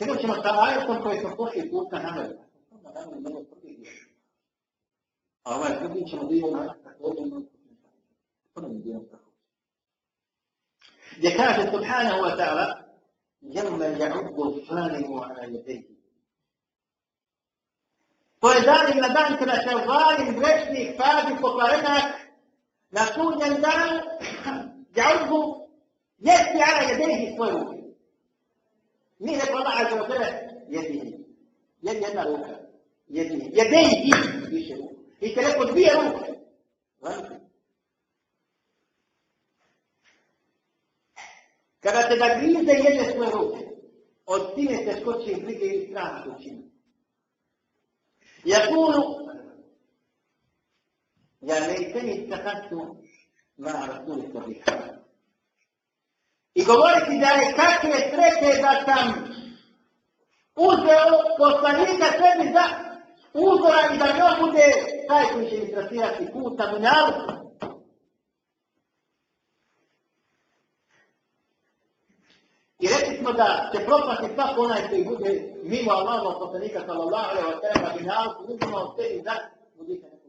Sada ćemo sa ajetom koje smo pošli puta naveli. A ovaj drugi ćemo dio na također na prvi dio tako. Gdje kaže subhanahu wa ta'ala Jevme ja'udbu zalimu ala jedeji. To je dan na dan kada će zalim grešnik padi pokvarenak na sudnjem danu ja'udbu jesti ala jedeji svoje ruke. Mi ne Allah azza wa jalla jedini. Jed jedna ruka. Jedini. Jedeji više ruka. I te neko dvije ruke. Kada te da grize jedne svoje ruke, od stine se skoči brige i strah učini. Jakulu, ja lejteni stakatu ma rasuli sabiha. I govoriti da je kakve sreće da sam uzeo poslanika sebi za uzora i da ne bude taj koji će mi trasirati put na dunjalu. I rekli smo da će propasti svako onaj koji bude mimo Allahov poslanika sallallahu alaihi wa sallam na dunjalu, uzimo od sebi za drugog.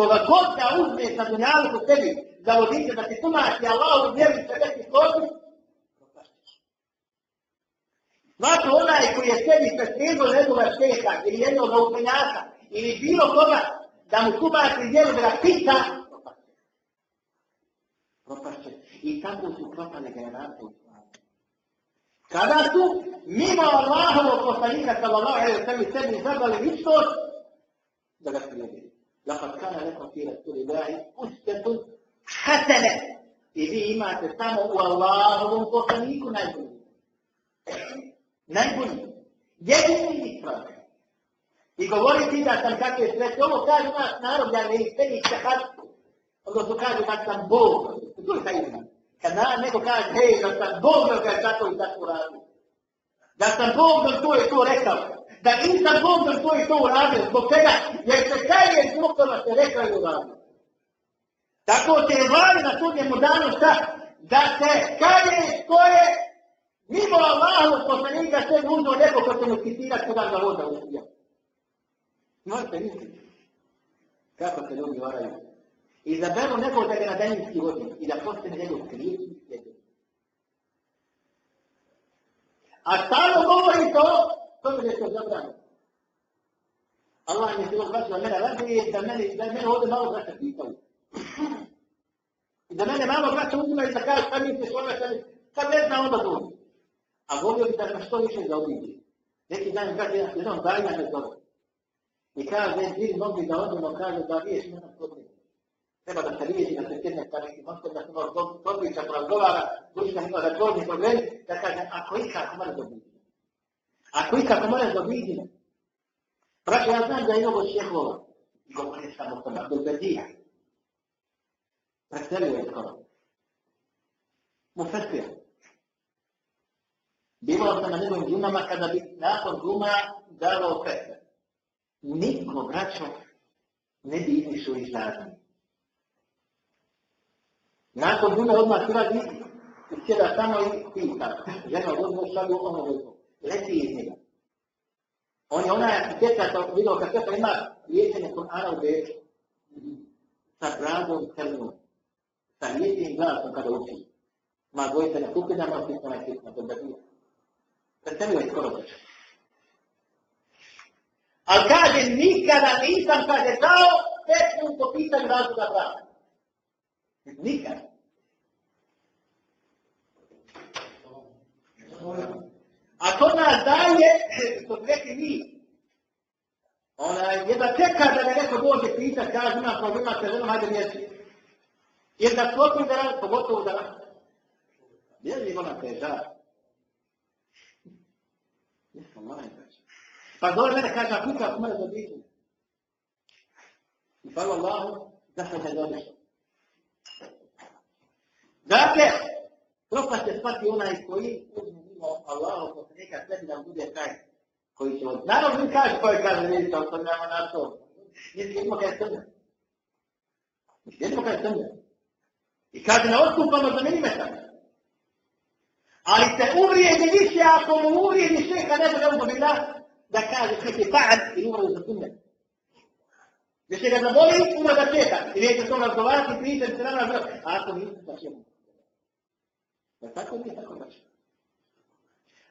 Koga god da uzme sa dunjalu u tebi, da vodite da ti tumači Allah u vjeru i sve složi, Zato onaj koji je sebi preslijedio nekoga šteha ili jednog učenjaka ili bilo koga da mu tumači vjeru da ga pita, propašće. I tako su propane generacije Kada su mimo Allahovog poslanika sallallahu alaihi wa sallam sebi zadali ličnost, da ga slijedi. Lakad kana nekom fi rasulillahi ustetun hasene. I vi imate samo u Allahovom poslaniku najbolji. Najbolji. Jedini isprav. I govoriti da sam kakve sreće. Ovo kaže naš narod, ja ne isteni šahad. Onda su kaže da sam Bog. To je taj izman. Kad na, neko kaže, hej, da sam Bog, da je tako i tako radio. Da sam Bog, to je to rekao. Da nisam Bog, to je to uradio. Zbog čega? Jer se kaj je zbog toga se rekao i uradio. Tako se je vladi na sudnjemu danu šta? Da se kaj je to je mimo Allahu poslanika sve nužno neko ko će mu citirati kod ga voda u. Možete misliti. Kako se ljudi varaju? Izaberu nekog da ga na daljinski vodi i da postane njegov krijeći svijet. A stano govori to, to mi je to zabrano. Allah mi je bilo vraćao mene radi da mene, da mene ovdje malo vraća pitao. I da mene malo vraća uzima i da kaže šta pa misliš, ona šta misliš, kad ne zna onda to. A volio bi da me što više zaobidi. Neki dan kaže, jedan dajna me zove. I kaže, vi mogli da odemo, kaže, da viješ mene problem. Treba da se riješi, da se sjedne sa nekim ostom, da se malo podvića, porazgovara, budući da ima da čovni problem, da kaže, ako ikako mora dobiti. Ako ikako mora dobiti, Braćo, ja znam da je mnogo šehova, i govori samo o tome, Abdul Bedija. Preselio je skoro. Mufesija. Bilo sam na njegovim džumama kada bi nakon džuma davao fetve. Niko, braćo, ne bi išao iz nazad. Nakon džume odmah sradi i sjeda samo i pita. Žena odmah šalju ono vezu. Leti iz njega. On je onaj arhitekta, to vidio kad sve ima liječenje Kur'ana u Beču. Sa bradom crnom. Sa liječenim glasom kada uči. Ma dvojice na kupinama, svi smo na svijetu, na to da bio. Predstavio je skoro došao. Ali kaže, nikada nisam, kaže, dao petnu po Nikad. A to nas daje, što bi rekli mi, ona jedna čeka da ne neko dođe pita, kaže ima problema sa ženom, hajde mjesti. Jer da sklopi da radi, pogotovo da radi. Gdje li ona teža? Nisam moram. Pa dole mene kaže, a kuka ako mene dobiti. I hvala Allahu, da se ne dobiš. Dakle, propast je svaki onaj koji uzme mimo Allahu poslanika sebi da bude taj koji će od... Naravno mi kaže koji kaže, vidite, on to nema na to. Nisi jedno kada je crne. Nisi jedno kada. I kaže ne odstupamo za milimetar. Ali se uvrijedi više ako mu uvrijedi šeha ne bude umobila da kaže sve ti ba'ad i umro za sunnet. Više ga zaboli, umro za šeha. I neće to razgovarati, pričati se nama, a ako nisi, pa ćemo. Da tako nije tako znači.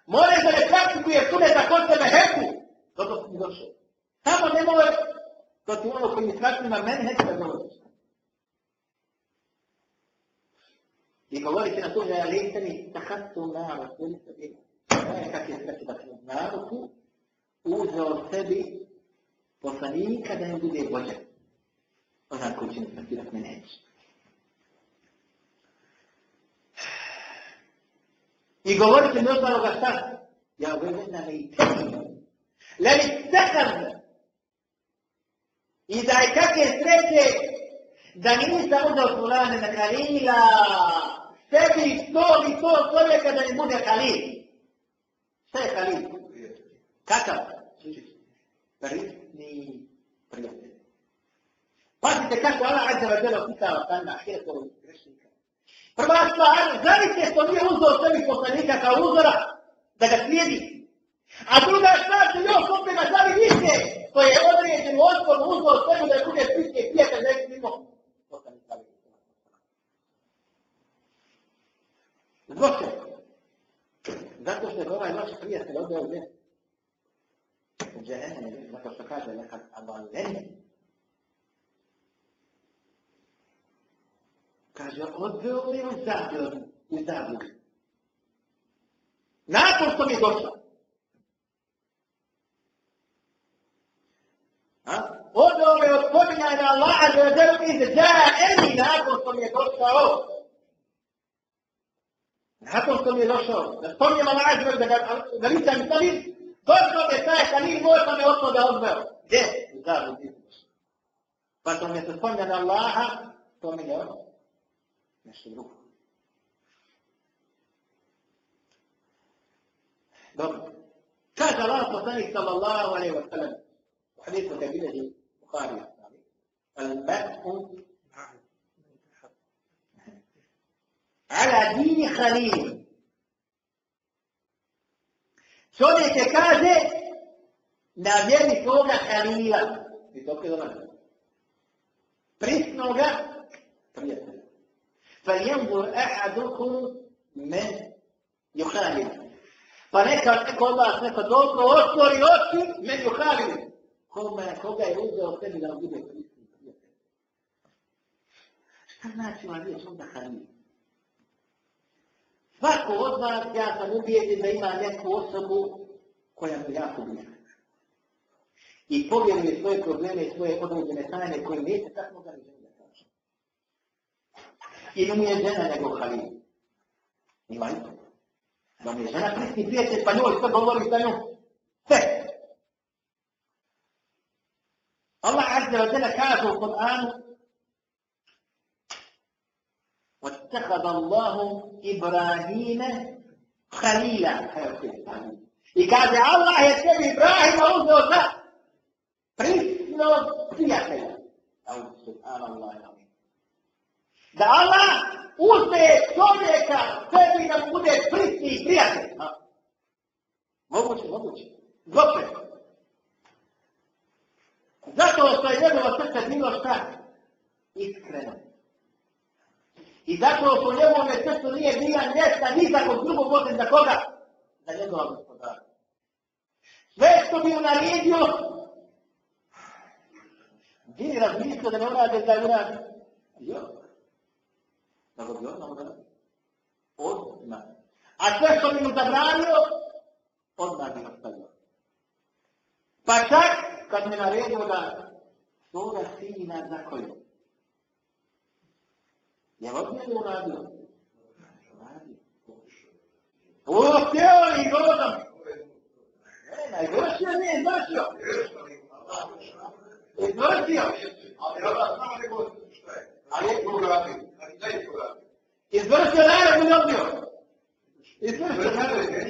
Moraš da ne praktikuje sunneta kod sebe heku, toto si mi došao. Samo ne može, to ti ono koji mi praktima meni heku da govoriš. I govorite na to da je lejtani tahatu naru, kulite bi. Kak je sve da se naruku uzeo sebi poslanika da im bude vođa. Onaj koji će mi praktirat me neće. I govorite mi ostaloga šta? Ja govorim na lejtani. Leli stekam. I da je kakve sreće da nisam uzeo fulane na kalila, sebi to i to čovjeka da ne bude halil. Šta je halil? Kakav? Ni prijatelj. Pazite kako Allah Azza wa Jalla pitava tam na ahiretu grešnika. Prva stvar, zavite što nije uzeo sebi poslanika kao uzora da ga slijedi. A druga stvar što još opet na zavi više, to je određen otpor uzeo sebi da bude prisni prijatelj neki mimo poslanika. Zbog se. Zato što je ovaj naš prijatelj odveo mjesto. U džehenne, zato što kaže nekad abaleni. Kaže, odveo li u zabljenu, u zabljenu. Nakon što mi je došla. Odveo me od pominjanja Allaha za zelu iz džahenne, nakon što mi je došao. Nakon što mi je došao, da spomnijem Allah Azza da ga da nisam stavim, došao je taj kalil moj pa me osno da odveo. Gdje? U zavu Pa to mi je se spomnjena Allaha, to mi je ono. Nešto drugo. Dobro. Kaže Allah poslanik sallallahu alaihi wa sallam u hadithu kad bileži Bukhari al-Ma'u ala dini halil. Čovjek je kaže na vjeri svoga halila. I to kada nam. Prisnoga prijatelja. فلينظر أحدكم من يخالف Pa neka neko od vas neko dobro otvori oči, men juhalili. Kome, koga je uzeo sebi da bude prisni prijatelj? Šta znači ova riječ onda halili? Svako od vas, ja sam ubijeđen da ima neku osobu koja mu jako bliska. I povjeruje svoje probleme i svoje određene tajne koje neće tako da ne želi da kaže. Ili mu je žena nego halil. Ima i to. Da mu je žena prisni prijatelj, pa njoj sve govori sa njom. Sve. Allah Azza wa Jalla kaže u Kur'anu واتخذ الله إبراهيم خليلا I kaže, Allah je tebi Ibrahima uzeo za prisno prijatelja. Da Allah uzme čovjeka tebi da bude prisni prijatelj. Moguće, moguće. Zbog Zato što je njegova srca bilo šta? Iskreno. I zato što njegove srcu nije bila mjesta ni za kog drugog osim za koga? Za njegova gospodara. Sve što bi mu naredio, bi razmislio da ne urade da urade. Jo. Da bi odmah urade. Odmah. A sve što bi mu zabranio, odmah bi ostavio. Pa čak, kad mi naredio da svoga sina zakoju, Je li odmah to uradio? O, htio li godom? Ne, najvršio nije izvršio. Izvršio. Ali je to uradio. Izvršio najbolje ne odbio. Izvršio najbolje.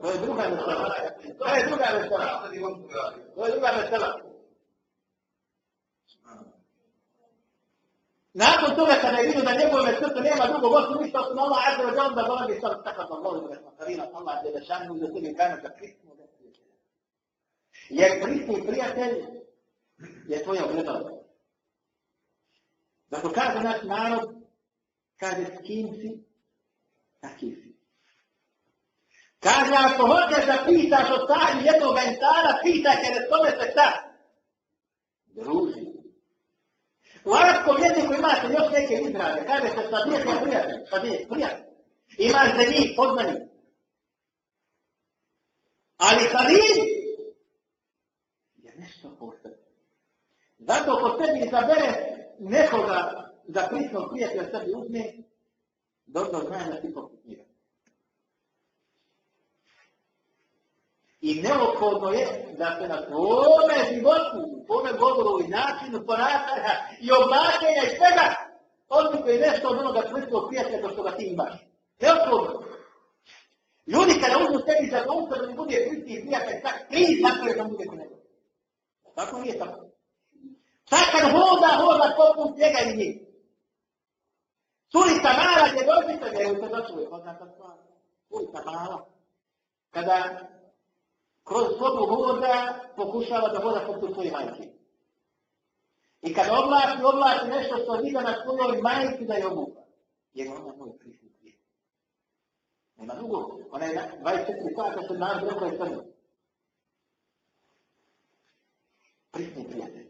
To je druga mesela. To je druga mesela. To je druga mesela. Nakon toga kada je vidio da njegove srce nema drugog osim ništa osim Allah azza wa jalla da dolazi sad tako da Allah da Karina Allah je da šanu za kana da prismo da Jer prisni prijatelj je tvoja ogledala. Zato kaže naš narod, kaže s kim si, taki si. Kaže, ako hoćeš da pitaš o stanju jednog insana, pitaj jer ne tome se šta? Druži. U arabskom jeziku imate još neke izraze. Kaže se pa sad nije prijatelj, sad nije prijatelj. Imaš za njih poznani. Ali halil je nešto posebno. Zato ko sebi izabere nekoga da prisnog prijatelja sebi uzme, dobro znaje da ti pokutnira. I neophodno je da se na tvome životu, u tvome govoru i načinu ponašanja i oblačenja i svega odlikuje nešto od onoga tvrstog prijatelja što ga ti imaš. Neophodno. Ljudi kada uzmu sebi za konca da mi bude kristi prijatelj, tak tri tako je da bude ko nego. Tako nije tako. Sad kad hoda, hoda poput njega i njih. Curica mala gdje dođete, vjerujte da čuje, sa stvar. Curica mala. Kada kroz kodu hoda pokušava da voda poput svoje majke. I kada oblači, oblači nešto što vidi na svojoj majci da je obuka. Jer ona moj prisut je. Nema drugo. Ona je 24 sata se nam rekao je crno. Prisni prijatelj.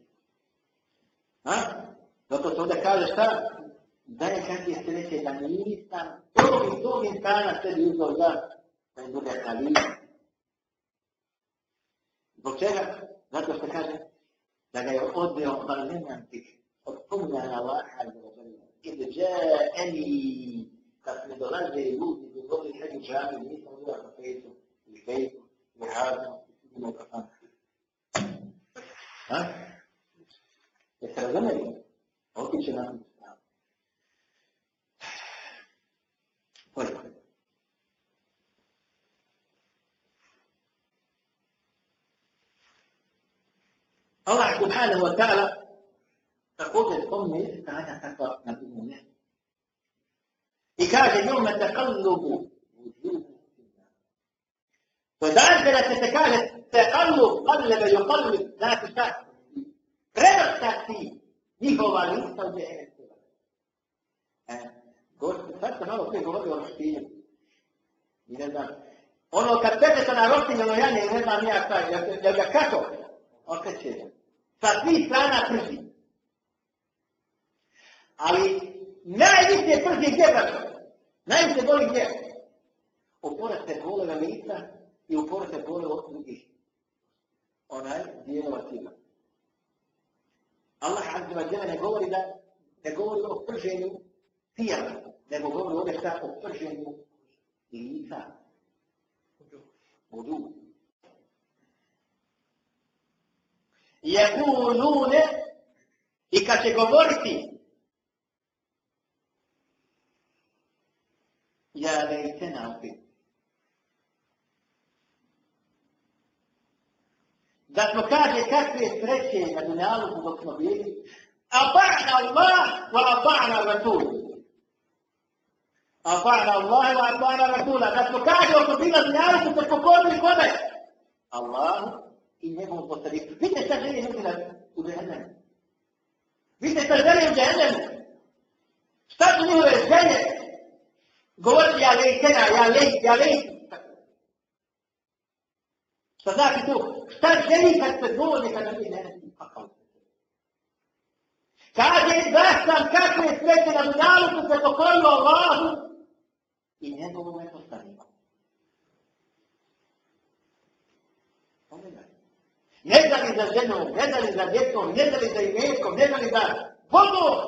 A? Zato se ovdje kaže šta? Da je kad je sreće da nisam tog i tog insana sebi uzao za da je druga kalina. Zbog čega? Zato što kaže da ga je odveo parlamentik od spomljanja Allaha ili džaeni kad mi dolaze ljudi koji govori kad je džami nisam uvijek na fejtu i fejtu i harnu na dumunje. I kaže njome tekallubu To je dan kada se se kaže tekallub, kallebe, yukallub, znači šta? Prevrstati njihova lista u djehetu. E, sad se malo prije govorio o roštilju. I ne znam, ono kad pete na roštilju, ono ja ne znam nija šta, jel ga kako? Okreće ga sa svih strana prži. Ali najviše prži gdje braćo? Najviše boli gdje? Uporate bole na lica i uporate bole od drugih. Onaj dijelova tima. Allah azza wa jalla ne govori da ne govori o prženju tijela, nego govori ovdje šta o prženju lica. Budu. Jekulune i kad će govoriti ja lejtena opet. Da smo kaže kakve sreće na dunjalu dok smo bili, a ba'na Allah wa a ba'na Rasul. A ba'na Allah wa a ba'na Rasul. Da smo kaže oko bila dunjalu su se pokorili kome? Allahu i njegovom poslaniku. Vidite šta želi ljudi na, u džehennemu. Vidite šta želi u džehennemu. Šta su njihove želje? Govoriti ja lejtena, ja lej, ja lej. Šta pa znači to? Šta želi kad se govori kada mi ne reci pakao? Kaže, da sam kakve sreće na dunjalu su se pokorilo Allahu i njegovom je poslaniku. Ne da li za ženom, ne da li za djetom, ne da li za imetkom, ne da li za vodom.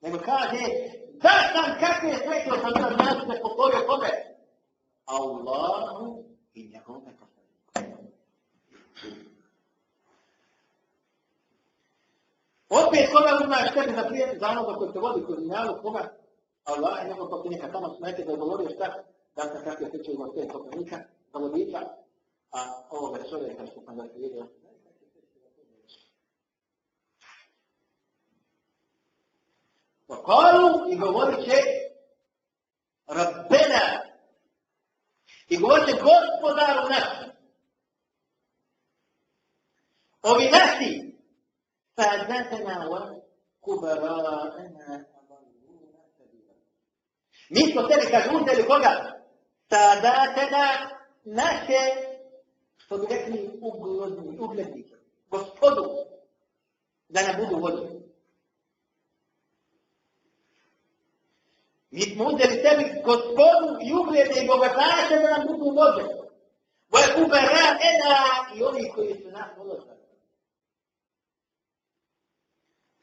Nego kaže, da sam kakve sretno sam sam nas se pokorio kome? Allahu i njegove poslanike. Opet koga uzmaš tebi za prijatelj za onoga koji te vodi kroz njavu, koga? Allah i njegov poslanika tamo smete da je govorio šta? Da sam kakve sreće u te poslanika, za vodiča, a ovoga čovjeka što sam ga vidio, Pokalu i govorit će Rabbena. I govorit će gospodaru naš. Ovi naši sadatena wa kubara'ana Mi smo sebi, kaže, uzeli koga? Sadatena naše, što bi rekli, ugledni, ugledni, gospodu, da ne budu vođeni. Mi smo uzeli sebi gospodu i ugljede i bogataše da nam budu vođe. Voje kubera ena i oni koji su nas volozali.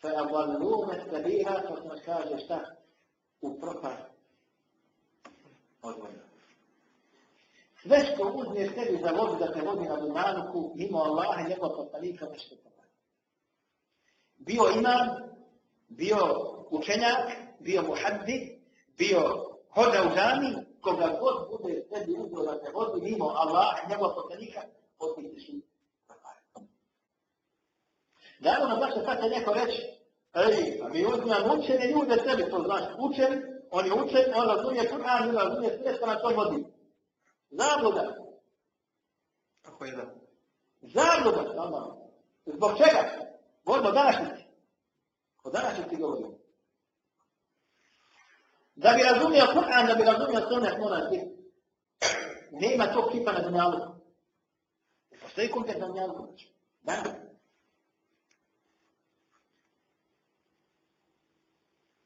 Fa avallume sabira, to pa smo kaže šta? Sve što uzmeš sebi za vodu da te vodi na Dunanuku, mimo Allaha i njegova poslanika, pa nešto to Bio imam, bio učenjak, bio muhaddid, bio hoda u džami, koga god bude sebi uzelo da te vodi mimo Allah i njegova poslanika, otići su Dano nam baš sad će neko reći, ej, a mi uzmijamo učene ljude sebi, to znači učen, on je učen, on razumije Kur'an, on razumije sve što na to vodi. Zabluda. Kako je da? Zabluda, samo. Zbog čega? Vodno današnjici. O današnjici govorimo. Da bi razumio Kur'an, da bi razumio sunnet, mora biti. Nema tog tipa na dunjalu. Postoji konkret na dunjalu. Da.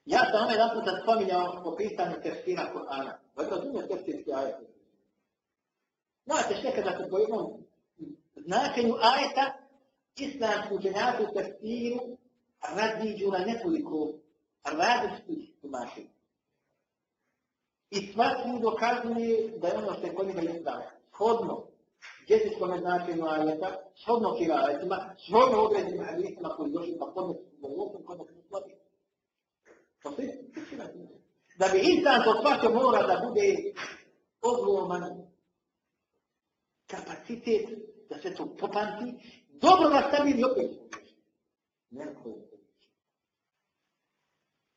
Ja sam onaj jedan puta spominjao po pitanju tefsira Kur'ana. Već razumio tefsirski ajet. Znate što kada se po jednom značenju ajeta islamsku učenjaci u tefsiru raziđu na nekoliko različitih tumačenja. I svatni dokazuje da je ono što je kod njega islam. Shodno jezičkom značenju ajeta, shodno kirajetima, shodno određenim hadisima koji došli pa kod njega u govorom, kod njega su slabi. To sve Da bi islam to shvatio mora da bude ogroman kapacitet da se to popamti, dobro ga stavili opet. Neko je to.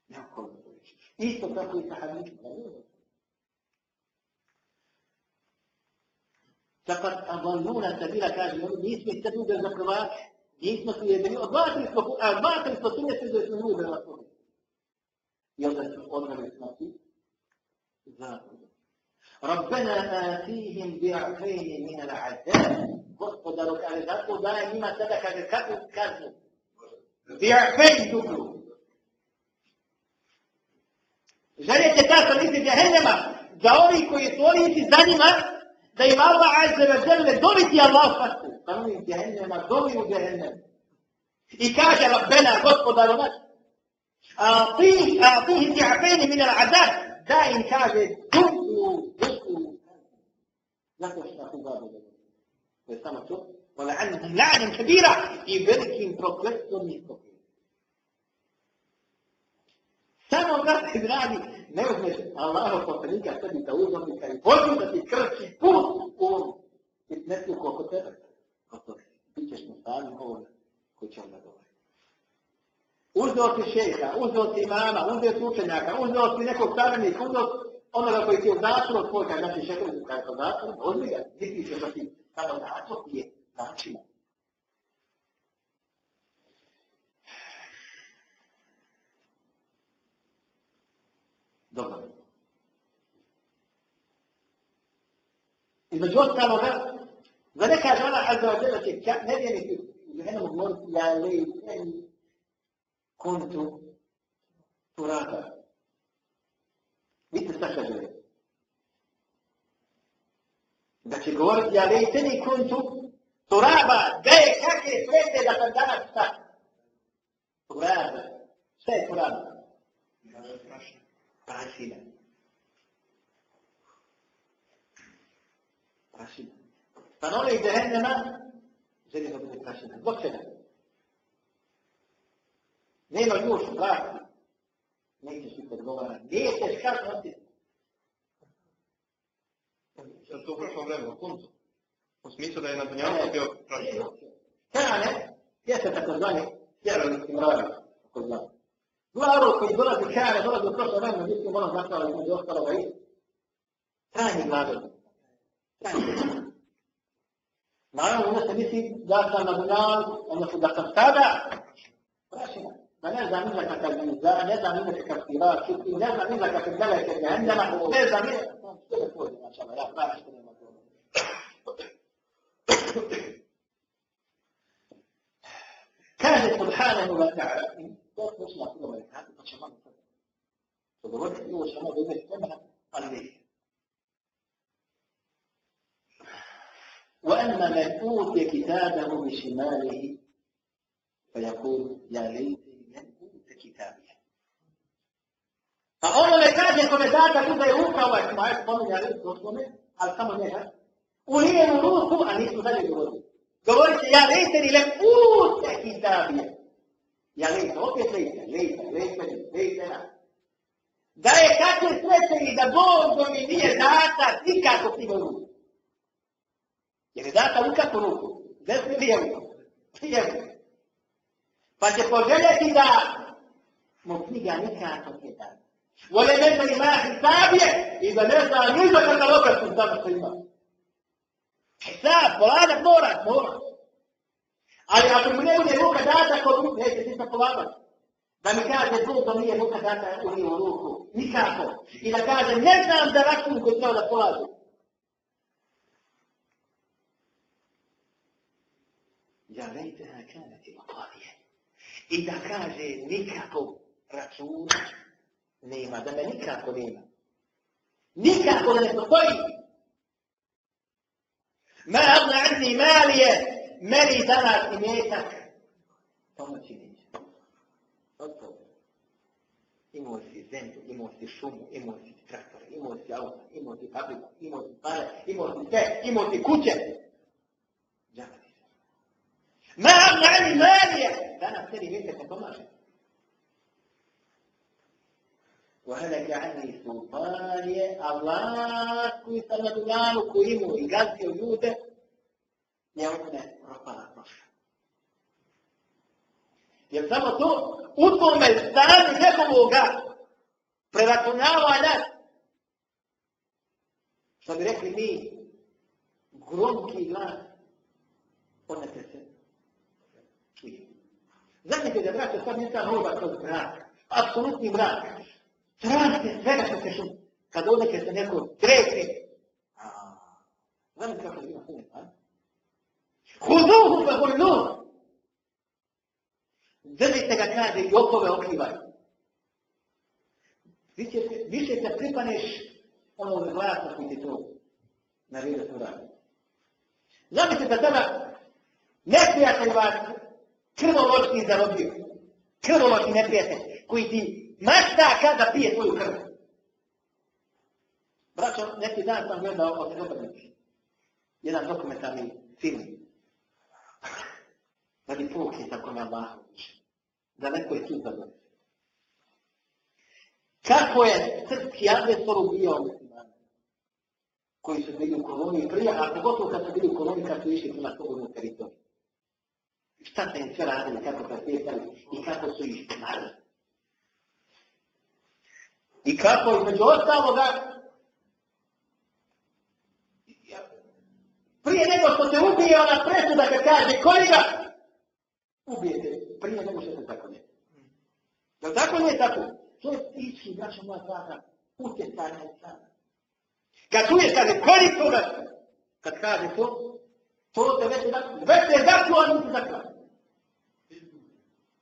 Neko je to. Isto tako i sa hadisima. Fakat adalluna sabila kaže, oni nismo se ljude za prvače, nismo se jedini, odvatili smo, a odvatili smo tu mjesto da smo ljude na to. I onda su odveli smati zakon. Rabbena atihim bi'afejni min al-azab. Gospodaru kaže, zato daje njima sada kaže, kakvu kaznu? Bi'afejni dublu. Želite ta misli djehennema, za ovi koji su oni za njima, da im Allah azze ve žele dobiti Allah fastu. Pa oni iz djehennema dobi u djehennem. I kaže Rabbena, gospodaru naš, a'tih di'afeni min al-azab, da im kaže dublu zato što su zadovoljni. To je samo to. Ola anhum la'anum kabira i velikim prokletstvom nisko. Samo da se izradi, ne uzmeš Allaho poslanika sebi da uzmeš kaj vodim da ti krši put u ovom fitnesu koliko tebe. Oto, bit ćeš mu sami ovom koji će onda dobro. Uzeo ti šeha, uzeo ti imama, uzeo ti učenjaka, uzeo ti nekog savjenika, uzeo ti onoga koji ti je značilo tvoj, kaj znači šeha, kaj je to značilo, uzmi ga, niti ćeš da ti samo značilo ti je značilo. Dobro. Između ostaloga, za ne kaže ona Azza wa Jalla će nevjeriti u Jehenom odmoriti ja lejteni kuntu turata. Vidite šta kaže ovdje. Da će govoriti ja lejte lejteni kuntu turaba, je kakve svete da sam danas šta? Turaba. Šta je turaba? prašina. Prašina. Pa na iz Jehennema želi da bude prašina. Zbog čega? Nema još vlasti. Nećeš ti odgovara. Nećeš kako nositi. Sad to prošlo vreme, u koncu. U smislu da je na dunjavu bio prašina. Kada ne? Gdje se tako zvani? Tjerali ti mrali. Tako zvani. Glaro koji dolazi kare, dolazi u prošlo vremena, mi smo ono zapravo između ostaloga i trajni glagol. Trajni glagol. Naravno, onda se misli da sam na dunjalu, odnosno da sam sada, prašina, فلازم لازم لك كالميزان لازم لك كالتراث شدي لازم لك في الملكة جهنم ولازم لك ما شاء الله ما اشتري كان سبحانه وتعالى يقول لك كل ما يتحدث فشمال فدلوقتي هو شمال بين السماء لي: وأما من أوتي كتابه بشماله فيقول يا ليت olulekaje komedata kuda je ali samo njega, ruku, a nisu dalje govorili. Ja lejte ni. Ja lejte, opet lejte, lejte, lejte, lejte, Da je kakve sreće i da Bog do mi nije nikako ruku. Jer je u kakvu ruku? Desni lijevu. Lijevu. Pa će poželjeti da mu knjiga nikako. ولا nema ما hisabije إذا da ne zna ni za kataloga حساب tamo što ima. Hisab, polagat mora, mora. Ali ako mu ne bude ruka data kod ruku, neće ti polagati. Da mi kaže, Bog to nije ruka data u njivu ruku. Nikako. I da kaže, ne znam za račun koji treba da polažu. Ja lejteha kanati maqalije. I da kaže nikako računa nema, da me nikako nema. Nikako da ne postoji. Ma abna anni malije, meni danas i metak. Pomoći neće. Otpog. Imao si zemlju, imao si šumu, imao si traktor, imao si auta, imao si fabriku, imao si pare, imao si sve, imao si kuće. Džabati. Ma mani malije. Danas tebi vidite ne pomaže. وهلك عني سلطاني الله koji sam na dunjalu koji imao i gazio ljude, je od mene propala prošla. Jer samo to, u tome stanju njegovoga preračunavanja, što bi rekli mi, gromki glas, ponete se Znate da braće sad nisam roba kroz mrak. Apsolutni mrak. Strasti svega što se šuti. Kad odakle se neko treti. znam kako ima puno, a? Huduhu pa hullu. Držite ga kaže i okove okrivaj. Više, više se pripaneš onog glasa koji ti to naredio to radi. Znate da tada neprijatelj vas krvoločni zarobio. Krvoločni neprijatelj koji ti mašta kada pije tvoju krv. Braćo, neki dan sam gledao o Srebrnici. Jedan dokumentarni film. Radi puki, tako me Allah. Da neko je tu zadovoljno. Kako je srpski agresor ubijao muslimane? Koji su bili u koloniji prije, a pogotovo kad su bili u koloniji kad su išli na slobodnu teritoriju šta se im sve radili, kako pretjetali i kako su ih knali. I kako između ostaloga, prije nego što se ubije ona presuda kad kaže koji ga ubijete, prije nego što se tako ne. Jel tako nije tako? To je tiči, braćo moja draga, utjecanja i sada. Kad čuješ, kaže, koji toga, kad kaže to, to te već je dakle, već je dakle, a nisi dakle.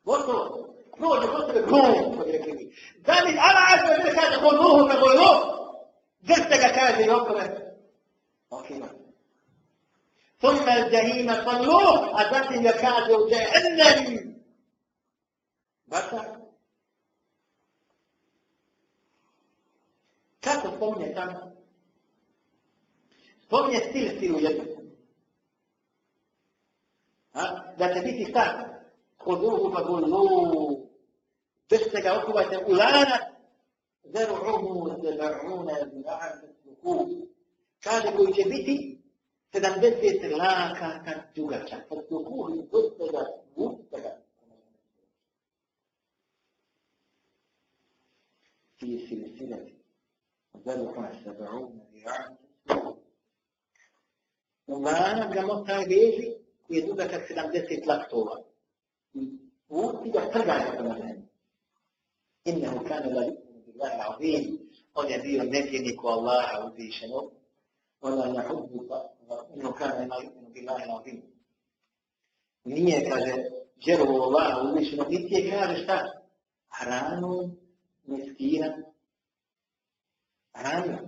Gotovo. No, yo creo que el no lo escribí. Dani, ahora algo que deja con no, me voló. Desde que acá llegó con esto. Ok, no. ثم الجحيم صلوه أتت يكاد جهنم بس Kako spominje tamo? Spominje silsilu jednu. A? Da će biti šta? Koduhu pa guluhu. ga okuvajte u lanac zeruhu zebaruna zira'a faslukuh kaže koji će biti 70 laka kad dugačak faslukuh i dosta ga usta ga في سلسلة ذلك سبعون ذراعا Lanac ga motaj veži koji je dugačak 70 laktova. Pusti Innehu kane la yu'minu billahi azim. On je bio nevjerniku Allaha uzvišenog. Ona na hudbu pa, innehu kane la yu'minu billahi azim. Nije, kaže, vjerovo Allaha uzvišenog, niti je kaže šta? Hranu, meskina, hranu.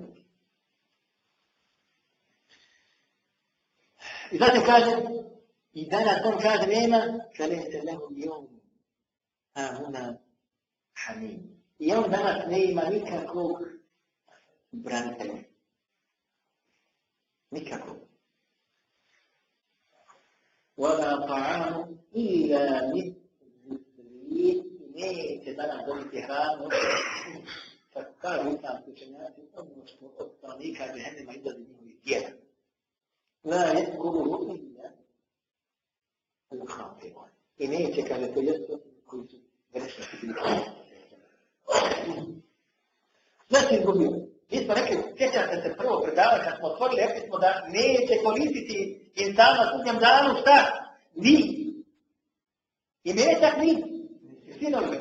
I zatim kaže, i danas on kaže, nema, kaže se lehu jom, a huna Amin. I on danas ne ima nikakvog branitelja. Nikakvog. وَلَا طَعَامُ إِلَّا مِثْلِهِ Neće danas dobiti hranu kad kažu islamski učenjaci ono što od stanovnika džehennema izlazi njihovi tijela. La yadkuruhu illa al-khati'un. I neće, kaže, to jesu koji su grešnici. Sve si izgubio. Mi smo rekli, sjećate se prvo predavati, kad smo otvorili, rekli smo da neće koristiti insan na sudnjem danu, šta? Ni. I metak ni. I sinovi.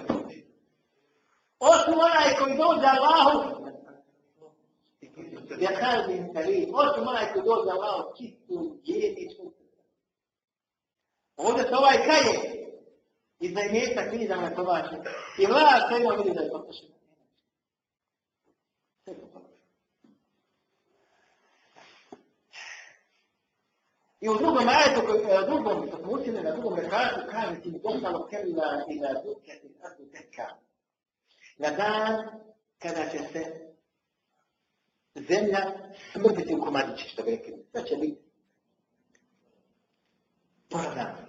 Osim onaj koji dođe Allahu, Ja kažem kari, osim onaj koji dođe Allahu, čistu ječku. Ovdje se ovaj kaje, i da je mjesta kriza na povače. I vlast sve moj vidi da je potrošeno. I u drugom ajetu, e, u drugom, kad smo učili na drugom rekatu, kaže ti mi dostalo kelila i na duke i tako teka. Na dan kada će se zemlja smrtiti u komadiće, što bi rekli. Šta će biti? Poravnano.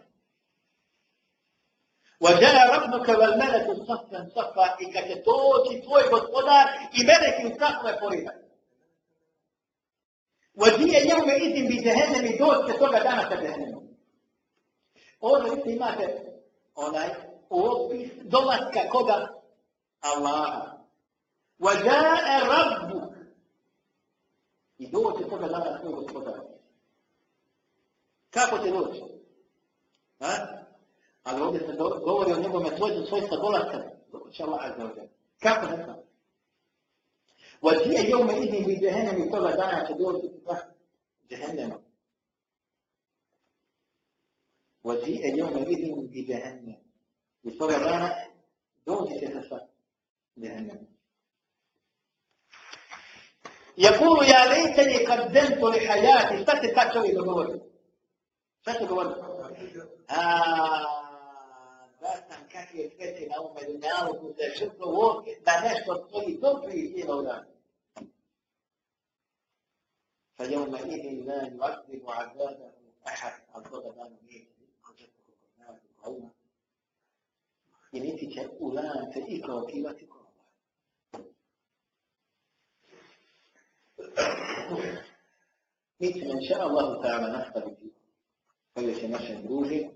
وَجَاءَ رَبُّكَ وَالْمَلَكُ صَفًّا صَفًّا I kad će doći tvoj gospodar i meleki u safove poridati. وَجِيَ يَوْمَ إِذِمْ بِجَهَنَّمِ I doći će toga dana sa Jahannamom. Ovdje vidite imate onaj opis dolaska koga? Allaha. وَجَاءَ رَبُّكَ I doće toga dana svoj gospodar. Kako će doći? Ha? Ali ovdje se govori o njegove svojstvu svojstva dolaska. Doće Allah azza wa jalla. Kako ne znam? وَجِيَ يَوْمَ إِذِنْ بِجَهَنَّمِ I toga dana će doći pa Jehennema. وَجِيَ يَوْمَ إِذِنْ بِجَهَنَّمِ I toga dana doći će se sa Jehennema. يقول يا ليتني قدمت لحياتي šta se ta čovjek govori? Šta se govori? A, da sam kakve svete na ovome dunjalu se žrtvovo da nešto stoji dobro i cijelo dan. فيومئذ لا يعذب عذابه أحد عذاب دان ميت I niti će u lance i krokivati Mi ćemo, inša Allah, ta'ala nastaviti koje se našem druži.